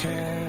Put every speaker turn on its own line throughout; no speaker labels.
care.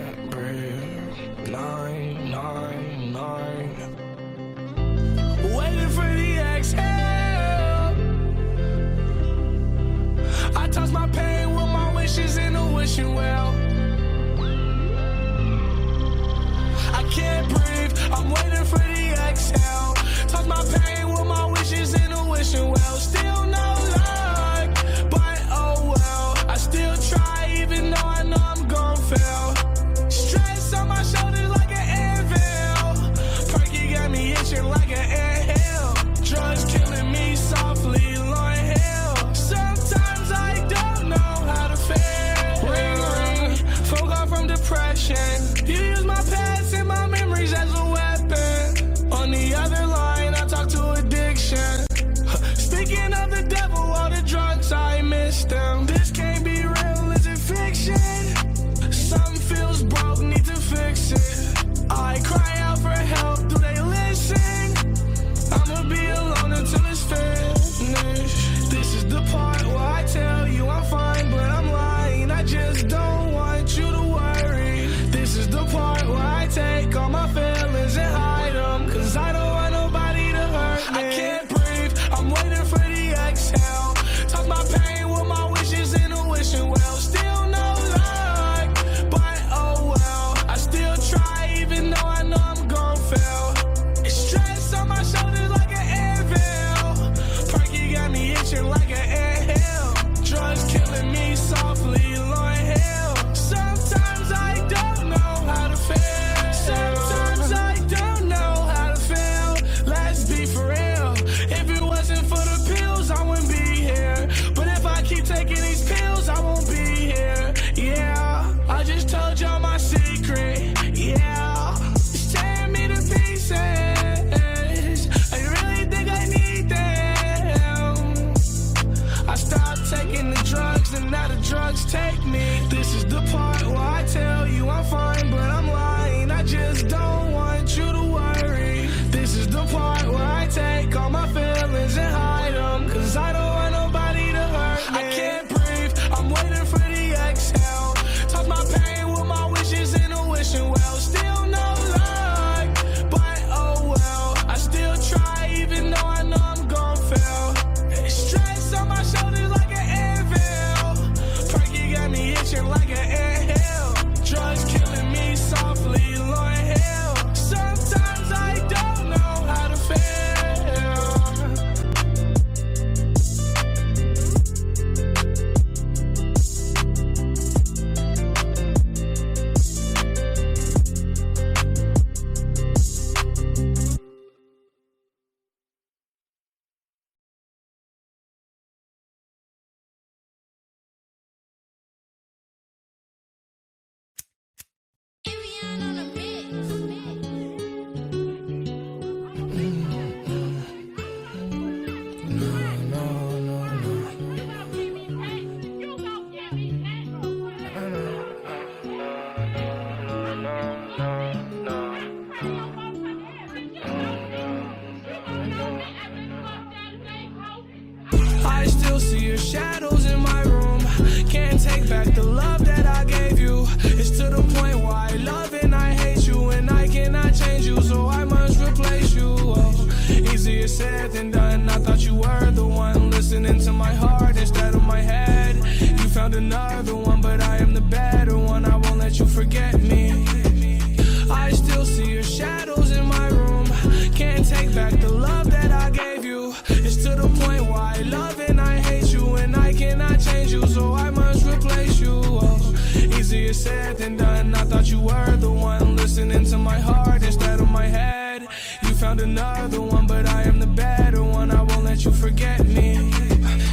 another one, but I am the better one. I won't let you forget me.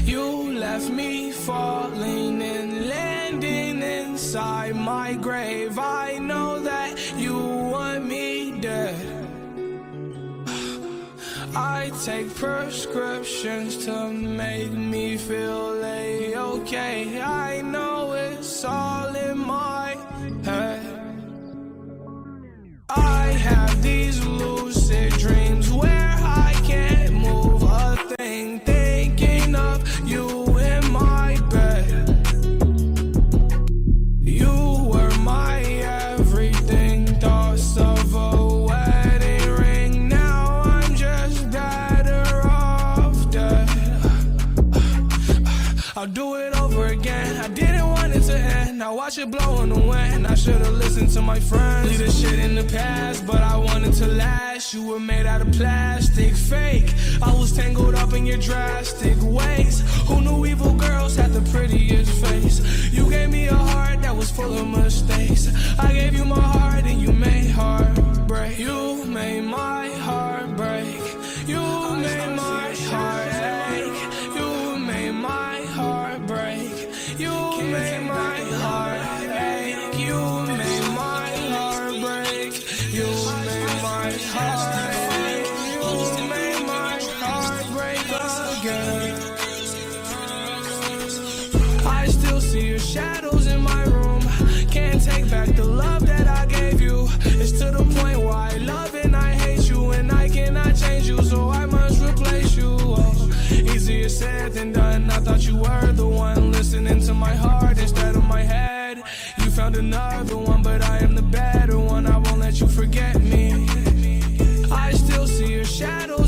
You left me falling and landing inside my grave. I know that you want me dead. I take prescriptions to make me feel a okay. I know it's all in my Should've listened to my friends. Leave the shit in the past, but I wanted to last. You were made out of plastic, fake. I was tangled up in your drastic ways. Who knew evil girls had the prettiest face? You gave me a heart that was full of mistakes. I gave you my heart and you made heartbreak. You made my you were the one listening to my heart instead of my head. You found another one, but I am the better one. I won't let you forget me. I still see your shadows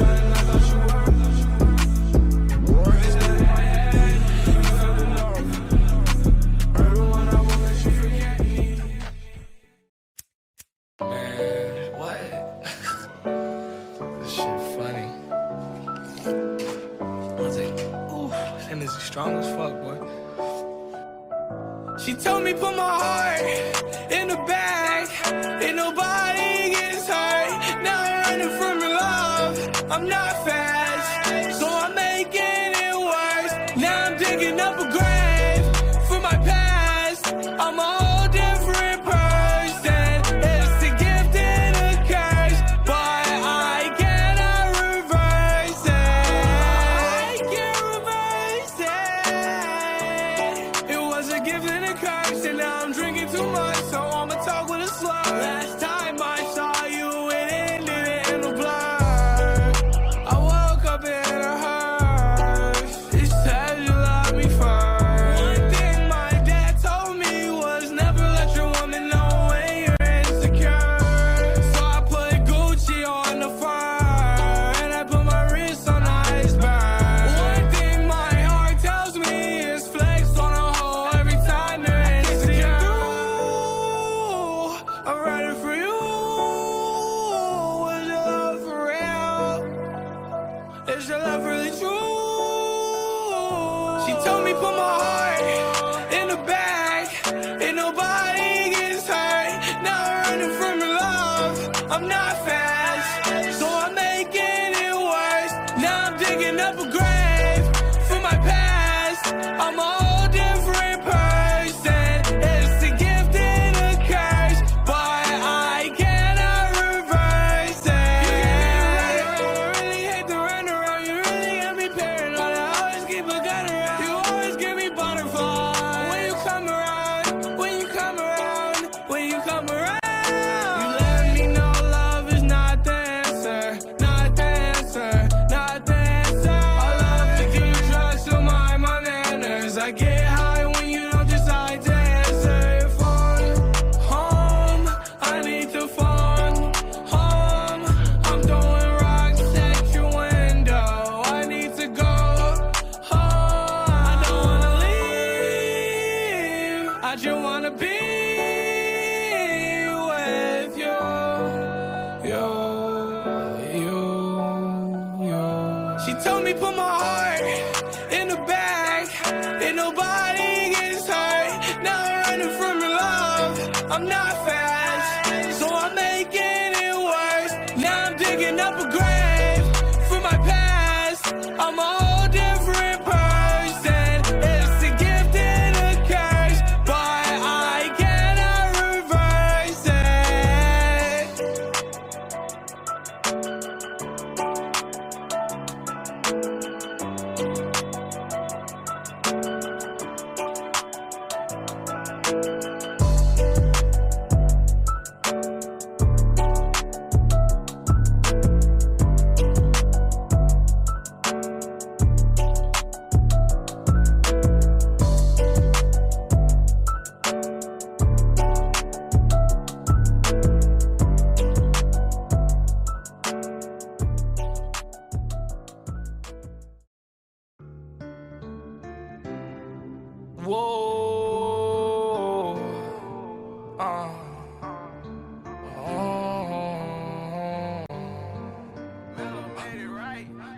I was like, ooh, and it's strong as fuck, boy. She told me put my heart in the bag, and nobody gets hurt. Now I'm running from your love. I'm not fast.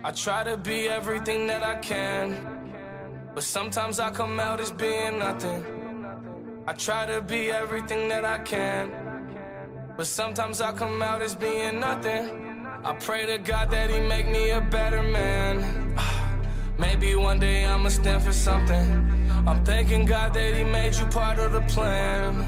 I
try to be everything that I can, but sometimes I come out as being nothing. I try to be everything that I can, but sometimes I come out as being nothing. I pray to God that He make me a better man. Maybe one day I'ma stand for something. I'm thanking God that He made you part of the plan.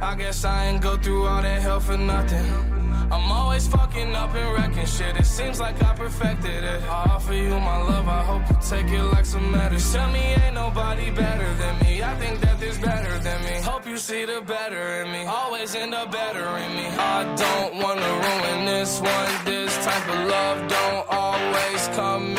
I guess I ain't go through all that hell for nothing. I'm always fucking up and wrecking shit. It seems like I perfected it. I offer you my love, I hope you take it like some matters. Tell me ain't nobody better than me. I think that there's better than me. Hope you see the better in me. Always end up better in me. I don't wanna ruin this one. This type of love don't always come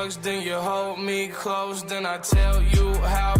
drugs, then you hold me close, then I tell you how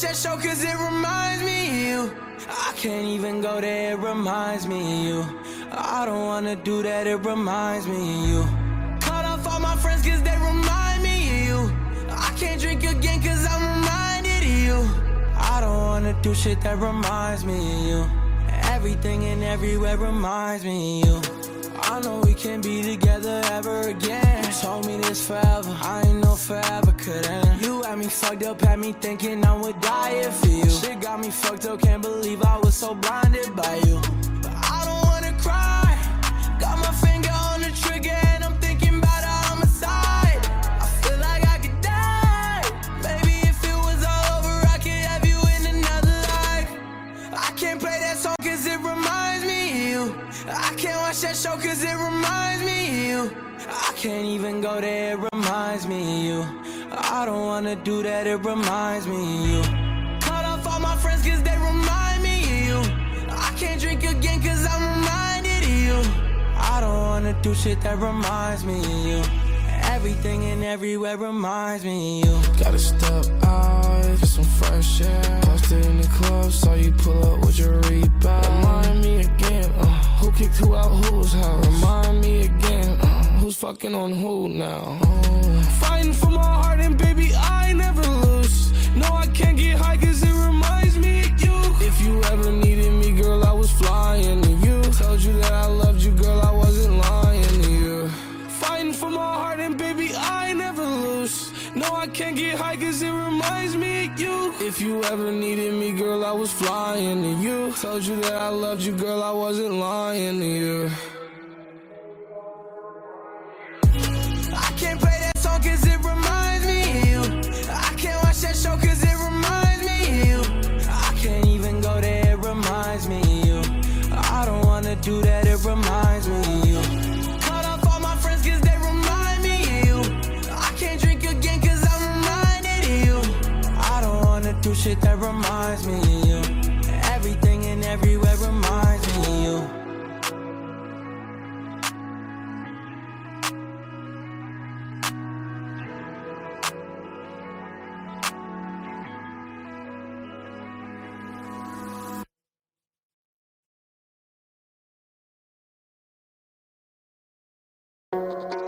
watch that show cause it reminds me of you. I can't even go there, it reminds me of you. I don't wanna do that, it reminds me of you. Cut off all my friends cause they remind me of you. I can't drink again cause I'm reminded of you. I don't wanna do shit that reminds me of you. Everything and everywhere reminds me of you. I know we can't be together ever again. Told me this forever, I ain't know forever could end. You had me fucked up, had me thinking I would die if you. Shit got me fucked up, can't believe I was so blinded by you. But I don't wanna cry. Got my finger on the trigger watch that show cause it reminds me of you. I can't even go there, it reminds me of you. I don't wanna do that, it reminds me of you. Cut off all my friends cause they remind me of you. I can't drink again cause I'm reminded of you. I don't wanna do shit that reminds me of you. Everything and everywhere reminds me of you.
Gotta step out, get some fresh air. Posted in the club, saw you pull up with your rebound. Remind me again, uh, who kicked who out whose house? Remind me again, uh, who's fucking on who now? Oh.
Fighting for my heart and baby, I never lose. No, I can't get high cause it reminds me of you.
If you ever needed me, girl, I was flying I
can't get high cause it reminds me of you.
If you ever needed me, girl, I was flying to you. Told you that I loved you, girl, I wasn't lying to you.
I can't play that song cause it reminds me of you. I can't watch that show cause it reminds me of you. I can't even go there, it reminds me of you. I don't wanna do that, shit that reminds me of you. Everything and everywhere reminds me of you. Life's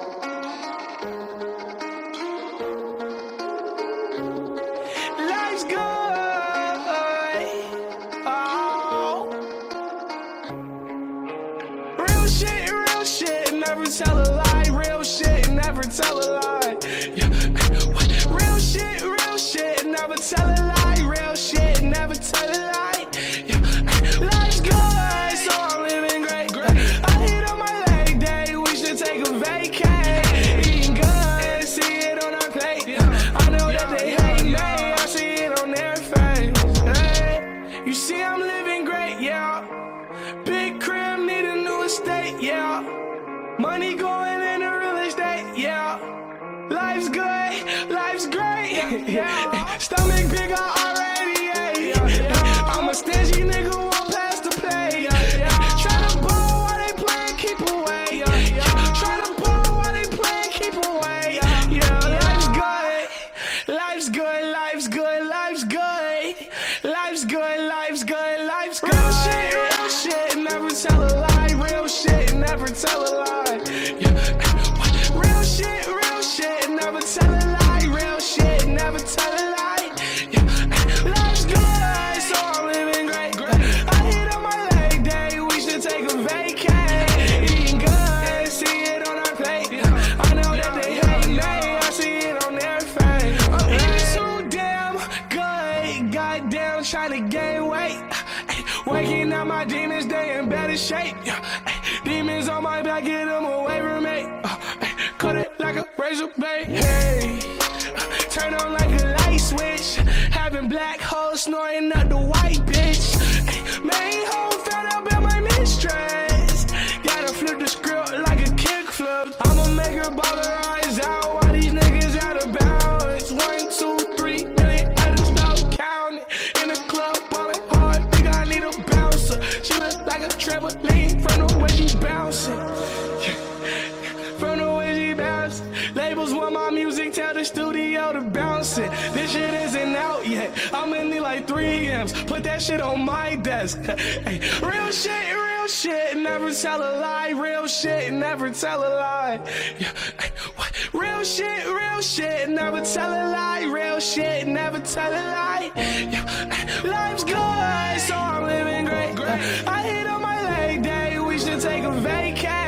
I'm
in there like 3 M's. Put that shit on my desk. hey, real shit, real shit, never tell a lie. Real shit, never tell a lie. Yeah, hey, real shit, real shit, never tell a lie. Real shit, never tell a lie. Yeah, hey, life's good, so I'm living great. I hit on my leg day, we should take a vacay.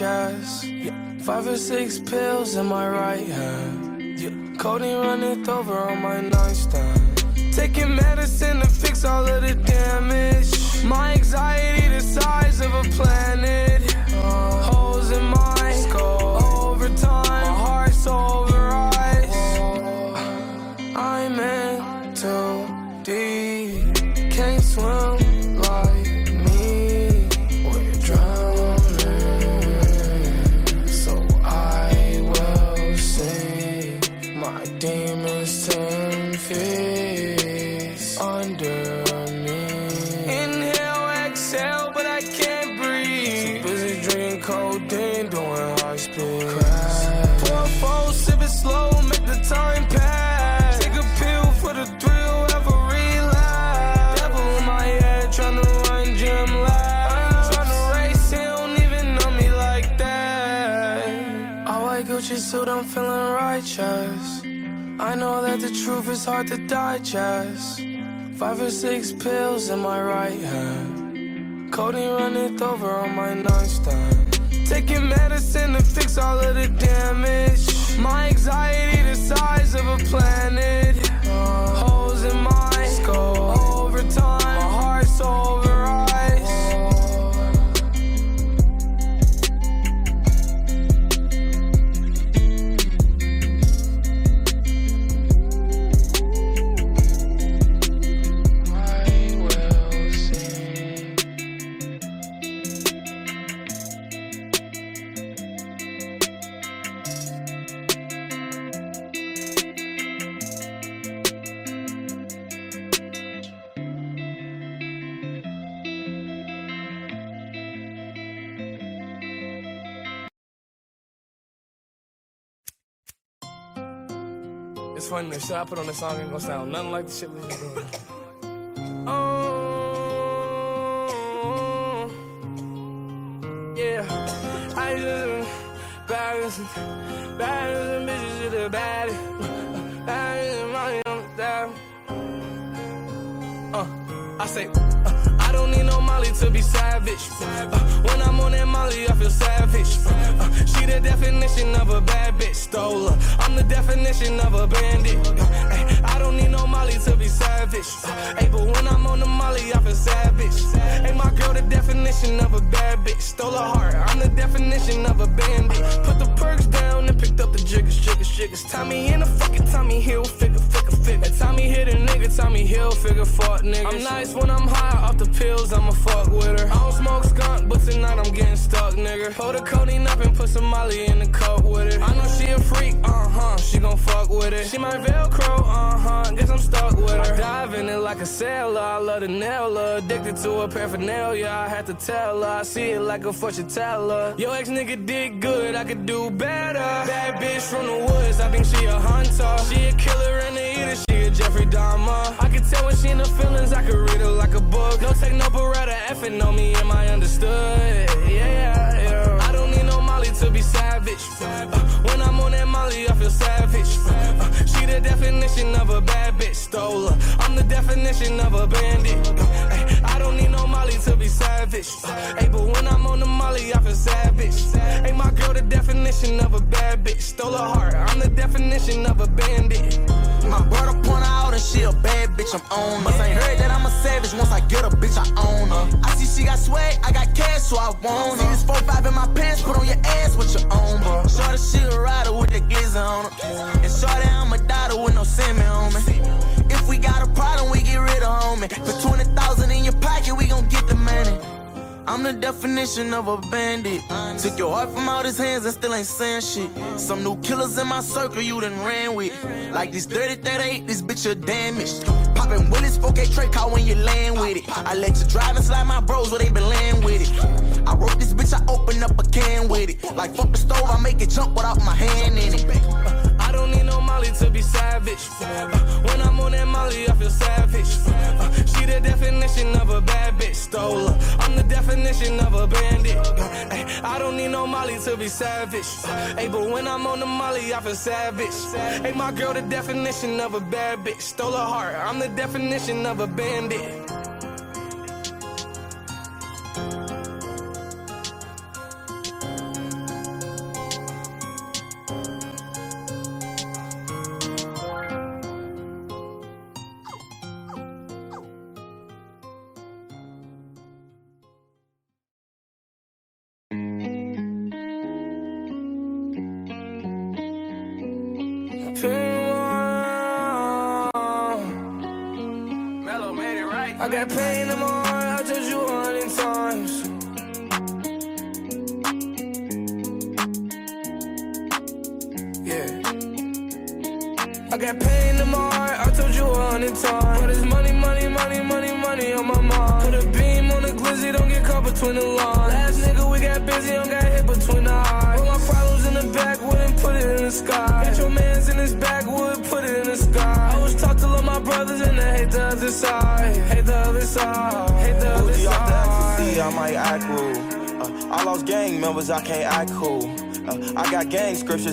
chest. Yeah.
Five or six pills in my right hand. Yeah. Codeine runneth over on my nightstand. Taking medicine to fix all of the damage. My anxiety the size of a planet. Holes in my skull. Settled, I'm feeling righteous. I know that the truth is hard to digest. Five or six pills in my right hand. Codeine runneth over on my nightstand. Taking medicine to fix all of the damage. My anxiety, the size of a planet. Holes in my skull. Overtime, my heart's over.
Funny, the shit I put on the song ain't gonna sound nothing like the shit we was doing. Oh, yeah. I just baddest, baddest bitches to the money on the dial. Uh, I say, uh, Molly to be savage. Uh, when I'm on that Molly, I feel savage. Uh, she the definition of a bad bitch, stole her. I'm the definition of a bandit. Uh, I don't need no Molly to be savage. Uh, ay, but when I'm on the Molly, I feel savage. Hey, my girl, the definition of a bad bitch, stole her heart. I'm the definition of a bandit. Put the perks down and picked up the jiggers, jiggers, jiggers. Tommy in a fucking Tommy Hilfiger, figure, figure. Tommy hit a nigga, Tommy Hilfiger, fuck nigga. I'm nice when I'm high off the pills, I'ma fuck with her. I don't smoke skunk, but tonight I'm getting stuck, nigga. Hold the codeine up and put some Molly in the cup with it. I know she a freak, uh huh, she gon' fuck with it. She my Velcro, uh huh, guess I'm stuck with her. I dive in it like a sailor, I love to nail her. Addicted to her paraphernalia, I had to tell her. I see it like a fortune teller. Yo, ex nigga did good, I could do better. Bad bitch from the woods, I think she a hunter. She a killer and a a Jeffrey Dahmer. I can tell when she in the feelings, I could read her like a book. No take no beretta, effing on me, am I understood? Yeah, yeah. yeah. I don't need no Molly to be savage. Uh, when I'm on that Molly, I feel savage. Uh, she the definition of a bad bitch, stole her. I'm the definition of a bandit. Uh, I don't need no Molly to be savage. Uh, ay, but when I'm on the Molly, I feel savage. Hey, my girl, the definition of a bad bitch, stole her heart. I'm the definition of a bandit.
My brother point her out and she a bad bitch, I'm on her. ain't heard that I'm a savage, once I get a bitch, I own her. I see she got swag, I got cash, so I want her. See this 4-5 in my pants, put on your ass with your own, bro. Shorty, she a rider with the glizzy on her. And shorty, I'm a daughter with no semen on me. If we got a problem, we get rid of homie. For 20,000 in your pocket, we gon' get the money. I'm the definition of a bandit. Took your heart from out his hands and still ain't saying shit. Some new killers in my circle you done ran with. Like this 30 38, this bitch a damaged. Poppin' Willis 4K Trey car when you land with it. I let you drive and slide my bros where they been laying with it. I wrote this bitch, I open up a can with it. Like fuck the stove, I make it jump without my hand in it.
Savage. Uh, when I'm on that Molly, I feel savage. Uh, she the definition of a bad bitch, stole her. I'm the definition of a bandit. Uh, ay, I don't need no Molly to be savage. Uh, but when I'm on the Molly, I feel savage. Hey, my girl, the definition of a bad bitch, stole her heart. I'm the definition of a bandit.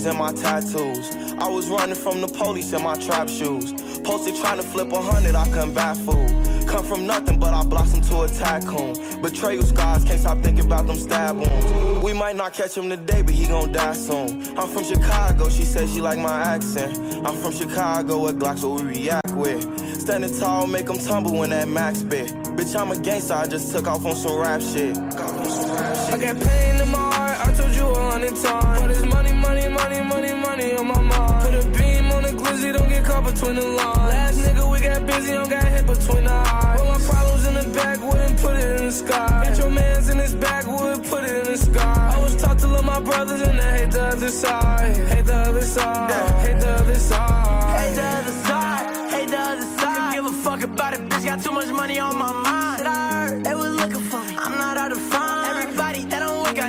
In my
tattoos. I was running from the police in my trap shoes. Posted trying to flip a hundred, I couldn't bat fool. Come from nothing, but I blossomed to a tycoon. Betrayal scars, can't stop thinking about them stab wounds. We might not catch him today, but he gon' die soon. I'm from Chicago, she said she like my accent. I'm from Chicago, with Glocks what we react with. Standing tall, make them tumble when that max bit. Bitch, I'm a gangster, I just took off on some rap shit.
I got pain in my heart, I told you a hundred times. But it's money, money, money, money, money on my mind. Put a beam on the glizzy, don't get caught between the lines. Last nigga, we got busy, don't got hit between the eyes. Put my problems in the back, backwood and put it in the sky. Got your mans in his backwood, put it in the sky. I was taught to love my brothers and I hate the other side. Hate the other side. Hate the other side.
Hate the other side, hate the other side. Give a fuck about it, bitch. Got too much money on my mind. Shit, I heard they was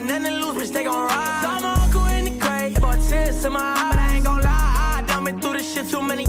got nothing to lose, bitch. They gon' ride. Saw my uncle in the grave, bought tears in my eyes. But I ain't gon' lie, I done been through this shit too many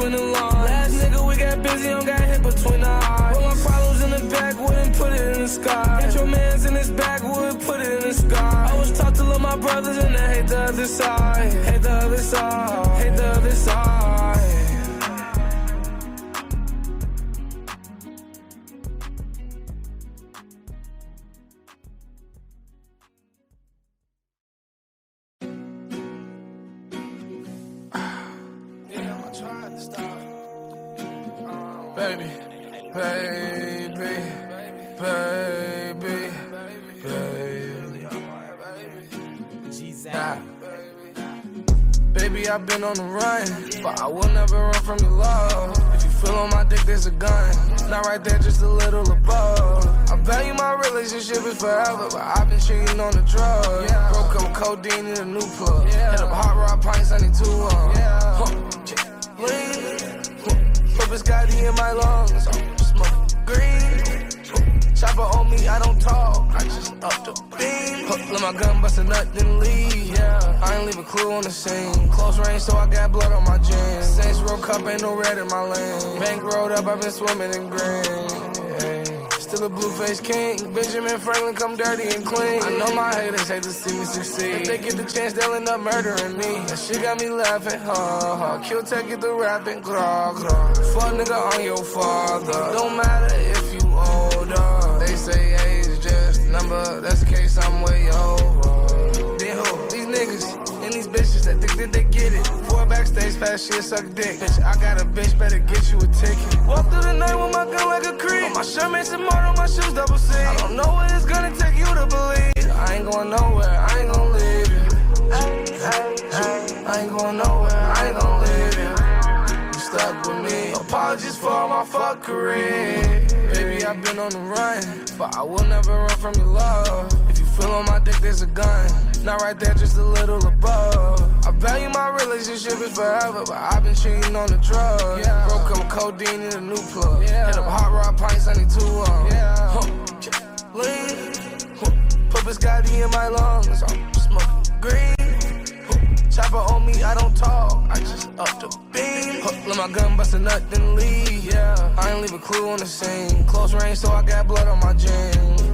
between the lines. Last nigga, we got busy, don't got hit between the eyes. Put my problems in the backwood and put it in the sky. Got your mans in his backwood, put it in the sky. I was taught to love my brothers and I hate the other side. Hate baby, baby, baby. Baby, I've been on the run, but I will never run from your love. If you feel on my dick, there's a gun. Not right there, just a little above. I value my relationship is forever, but I've been cheating on the drug. Yeah. Broke up codeine in a new plug. Hit up hot rod pints, I need two of 'em. Huh. Lean. Scotty in my lungs. Smoking green. Chopper on me, I don't talk. I just up the beam. Hook, my gun bust a nut, then leave. Yeah, I ain't leave a clue on the scene. Close range, so I got blood on my jeans. Saints Row Cup, ain't no red in my lane. Bank rolled up, I've been swimming in green. Still a blue face king. Benjamin Franklin come dirty and clean. I know my haters hate to see me succeed. If they get the chance, they'll end up murdering me. That shit got me laughing, ha ha. Kel-Tec, get the rapping, gra gra. Fuck nigga on your father. Don't matter if you older. They say age just number. That's the case, I'm way over. Bitches that think that they get it. Four backstage fast shit, suck dick. Bitch, I got a bitch, better get you a ticket. Walk through the night with my gun like a creep. On my shirt, made on my shoes, double C. I don't know what it's gonna take you to believe. I ain't going nowhere, I ain't gonna leave you. I ain't going nowhere, I ain't gonna leave you. You stuck with me. Apologies for all my fuckery. Baby, I've been on the run, but I will never run from your love. Feel on my dick, there's a gun. Not right there, just a little above. I value my relationship is forever, but I've been cheating on the drug. Broke up with codeine in a new plug. Hit up hot rod pints, I need two of 'em. Huh. Lean. Huh. Purple Scotty in my lungs. I'm smoking green. Chopper on me, I don't talk. I just up the beam. Huh. Let my gun bust a nut, then leave. Yeah, I ain't leave a clue on the scene. Close range, so I got blood on my jeans.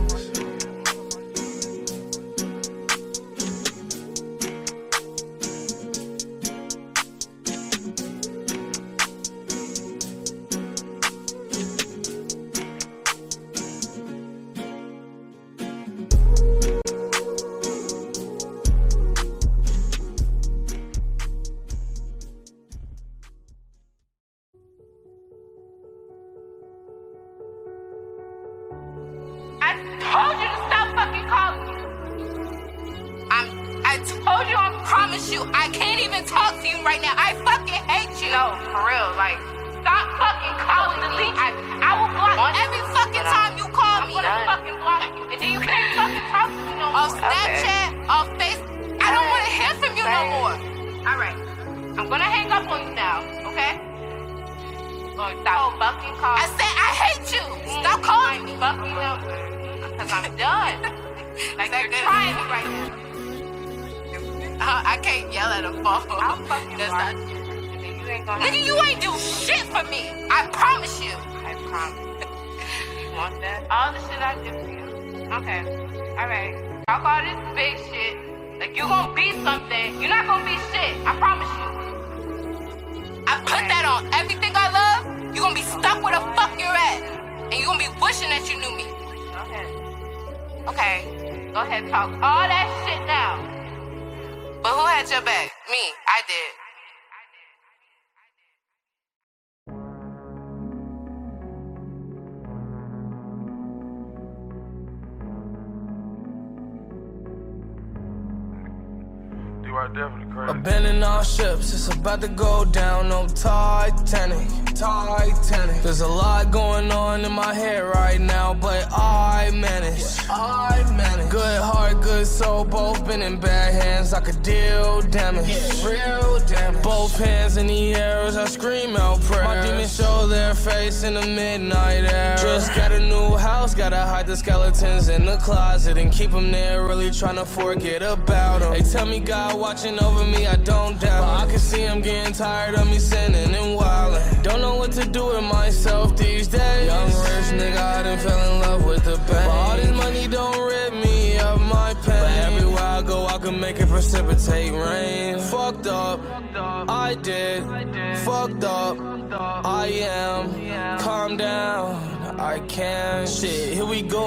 Abandoning all ships, it's about to go down on Titanic. Titanic. There's a lot going on in my head right now, but I manage. I manage. Good heart, good good soul, both been in bad hands. I could deal damage.
Real damage.
Both hands in the air as I scream out prayers. My demons show their face in the midnight air. Just got a new house, gotta hide the skeletons in the closet and keep them there. Really trying to forget about them. They tell me God watching over me, I don't doubt. But I can see I'm getting tired of me sinning and wildin'. Don't know what to do with myself these days. Young rich nigga, I done fell in love with the pain. But all this money don't rid me of my pain. But everywhere I go, I can make it precipitate rain. Fucked up, I did. Fucked up, I am. Calm down, I can. Shit, here we go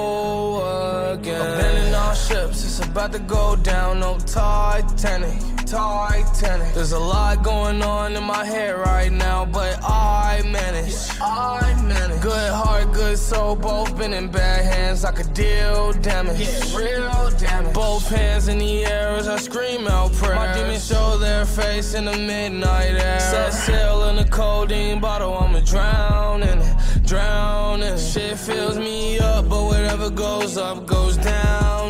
again. All ships, it's about to go down. No Titanic. Titanic. There's a lot going on in my head right now, but I manage. I manage. Good heart, good soul, both been in bad hands. I could deal damage.
Real damage.
Both hands in the air as I scream out prayers. My demons show their face in the midnight air. Set sail in a codeine bottle, I'ma drown in it, drown in it. Shit fills me up, but whatever goes up goes down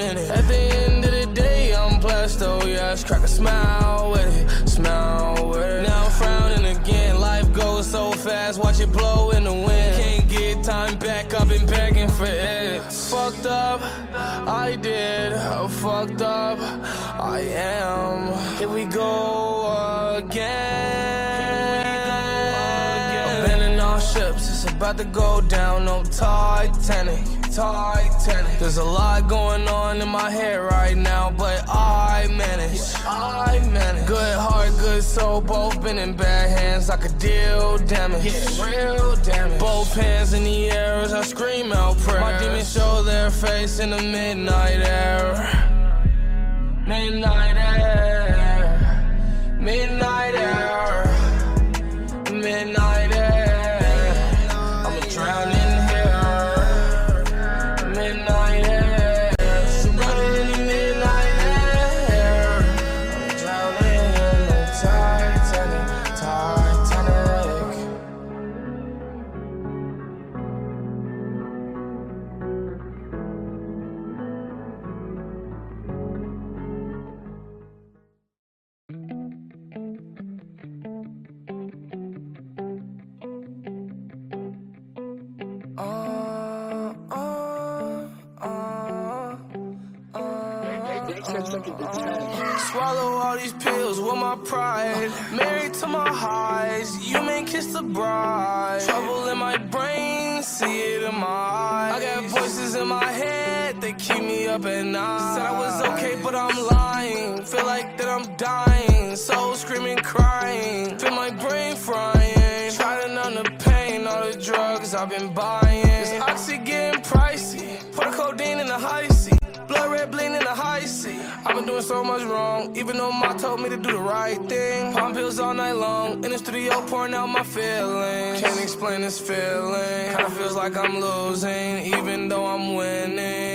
it. At the end of the day, I'm blessed, oh yes. Crack a smile with it, smile with it. Now I'm frowning again. Life goes so fast, watch it blow in the wind. Can't get time back, I've been begging for it. Fucked up, I did. Fucked up, I am. Here we go again. Ships, it's about to go down. No Titanic, Titanic. There's a lot going on in my head right now, but I manage. I manage. Good heart, good soul, both been in bad hands. I could deal damage.
Real damage.
Both hands in the air as I scream out prayers. My demons show their face in the midnight air. Midnight air. Midnight I've been buying. This oxy getting pricey. Put a codeine in the high seat. Blood red bleeding in the high seat. I've been doing so much wrong, even though Ma told me to do the right thing. Palm pills all night long, in the studio pouring out my feelings. Can't explain this feeling. Kinda feels like I'm losing, even though I'm winning.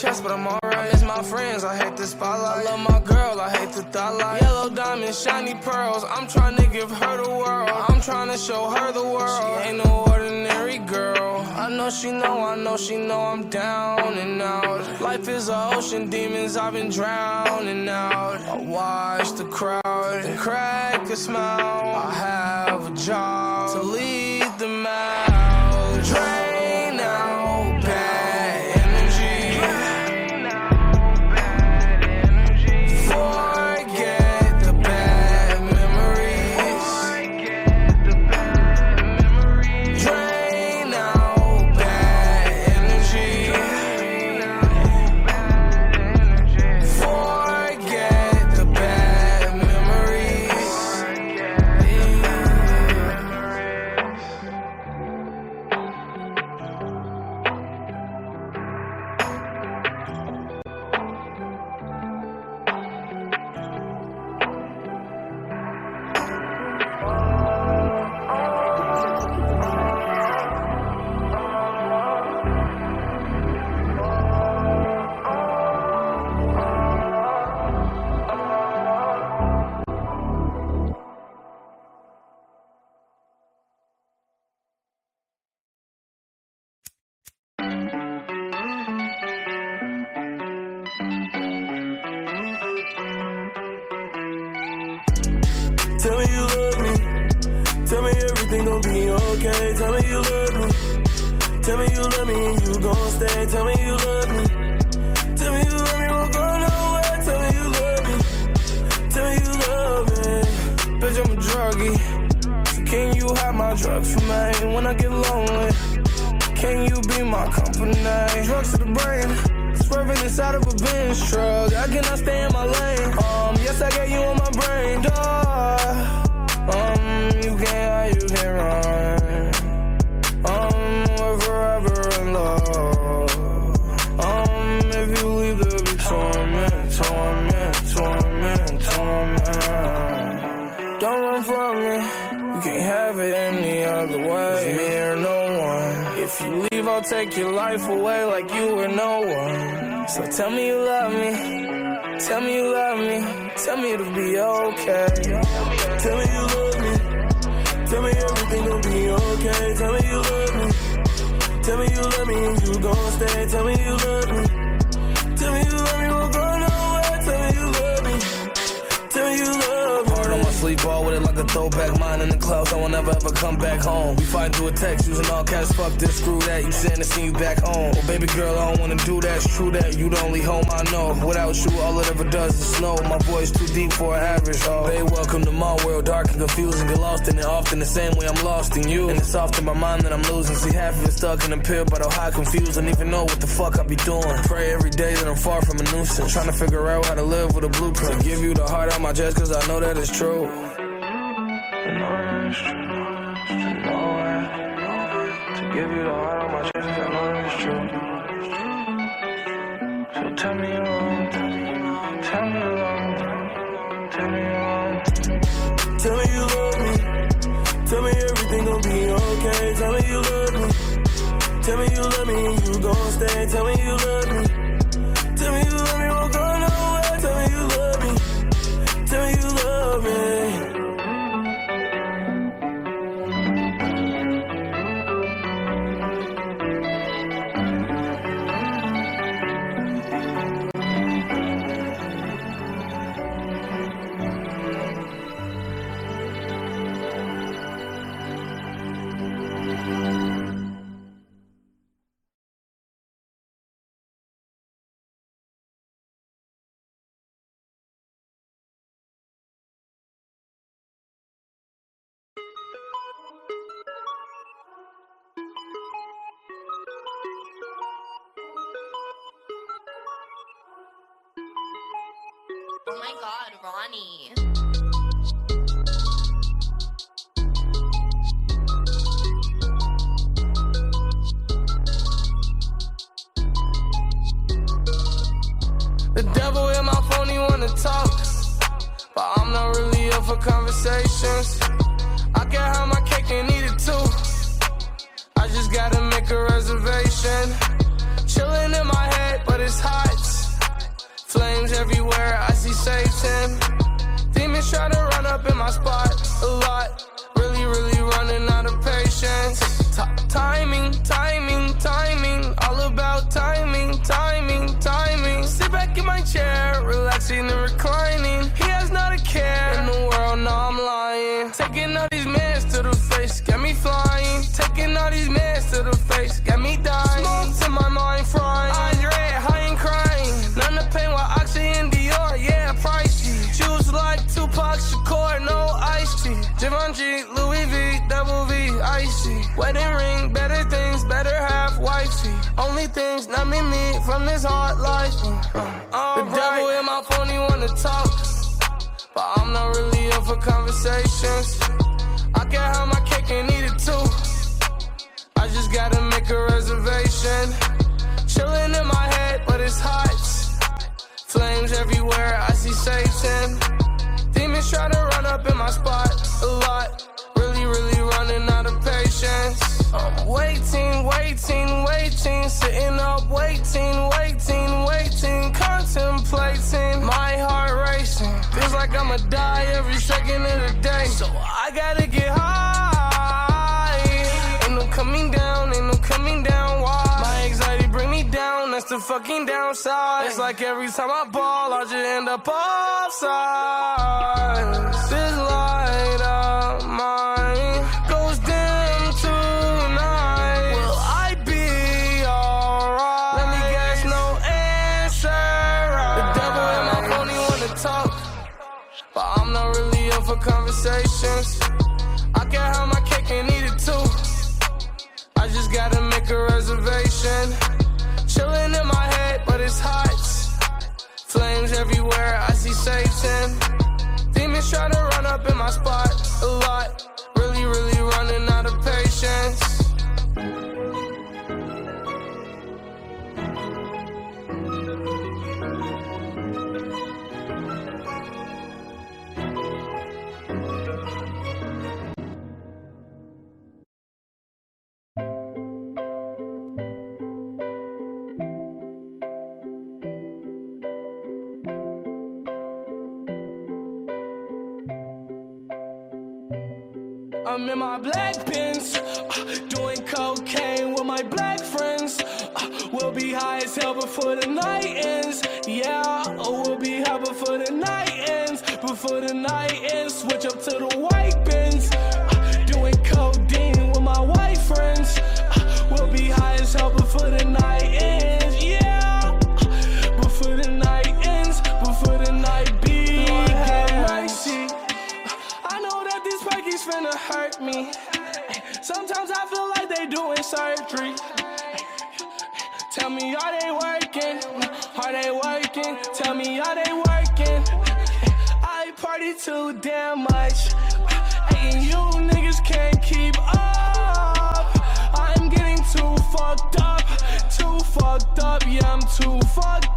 Chest, but I'm alright. I miss my friends, I hate the spotlight. I love my girl, I hate the thought light. Yellow diamonds, shiny pearls. I'm trying to give her the world. I'm trying to show her the world. She ain't no ordinary girl. I know she know, I know she know I'm down and out. Life is a ocean, demons I've been drowning out. I watch the crowd and crack a smile. I have a job to lead sleep, all with it like a throwback. Mine in the clouds, I will never ever come back home. We fight through a text using all cash. Fuck this, screw that. You saying to see you back home. Oh, baby girl, I don't wanna do that. It's true that you the only home I know. Without you, all it ever does is snow. My voice too deep for an average. Oh, hey, welcome to my world. Dark and confusing. Get lost in it often the same way I'm lost in you. And it's often my mind that I'm losing. See, half of it stuck in a pill, but I'm high confused. Don't even know what the fuck I be doing. Pray every day that I'm far from a nuisance. Trying to figure out how to live with a blueprint. To give you the heart out my chest, cause I know that it's true. To give you the heart on my chest, true. So tell me you tell me you wrong, tell me. Tell me you
love me. Tell me everything gon' be okay. Tell me you love me. Tell me you love me you gon' stay. Tell me you love me.
Conversations. I can have my cake and eat it too. I just gotta make a reservation. Chilling in my head, but it's hot. Flames everywhere, I see Satan. Demons try to run up in my spot a lot. Really, really running out of patience. T- timing, timing, timing. All about timing, timing, timing. Sit back in my chair, relaxing and reclining. He has not a care flying. Taking all these mans to the face, got me dying. Smoke to my mind frying. Andre, high and crying. None of pain while Oxy and Dior, yeah, pricey. Juice like Tupac Shakur, no iced tea. Givenchy, Louis V, double V, icy. Wedding ring, better things, better half wifey. Only things not me, me from this hard life. Uh, the devil in my phone, he wanna talk. But I'm not really up for conversations. I can have my cake and eat it too. I just gotta make a reservation. Chilling in my head, but it's hot. Flames everywhere, I see Satan. Demons try to run up in my spot a lot running out of patience. I'm waiting, waiting, waiting, sitting up, waiting, waiting, waiting, contemplating. My heart racing, feels like I'ma die every second of the day. So I gotta get high, and I'm coming down, and I'm coming down. Why? My anxiety bring me down, that's the fucking downside. It's like every time I ball, I just end up offside. This light up. for conversations. I can't have my cake and eat it too. I just gotta make a reservation. Chilling in my head, but it's hot. Flames everywhere, I see Satan. Demons try to run up in my spot a lot. Really, really running out of patience. too damn much. And you niggas can't keep up. I'm getting too fucked up. Too fucked up, yeah, I'm too fucked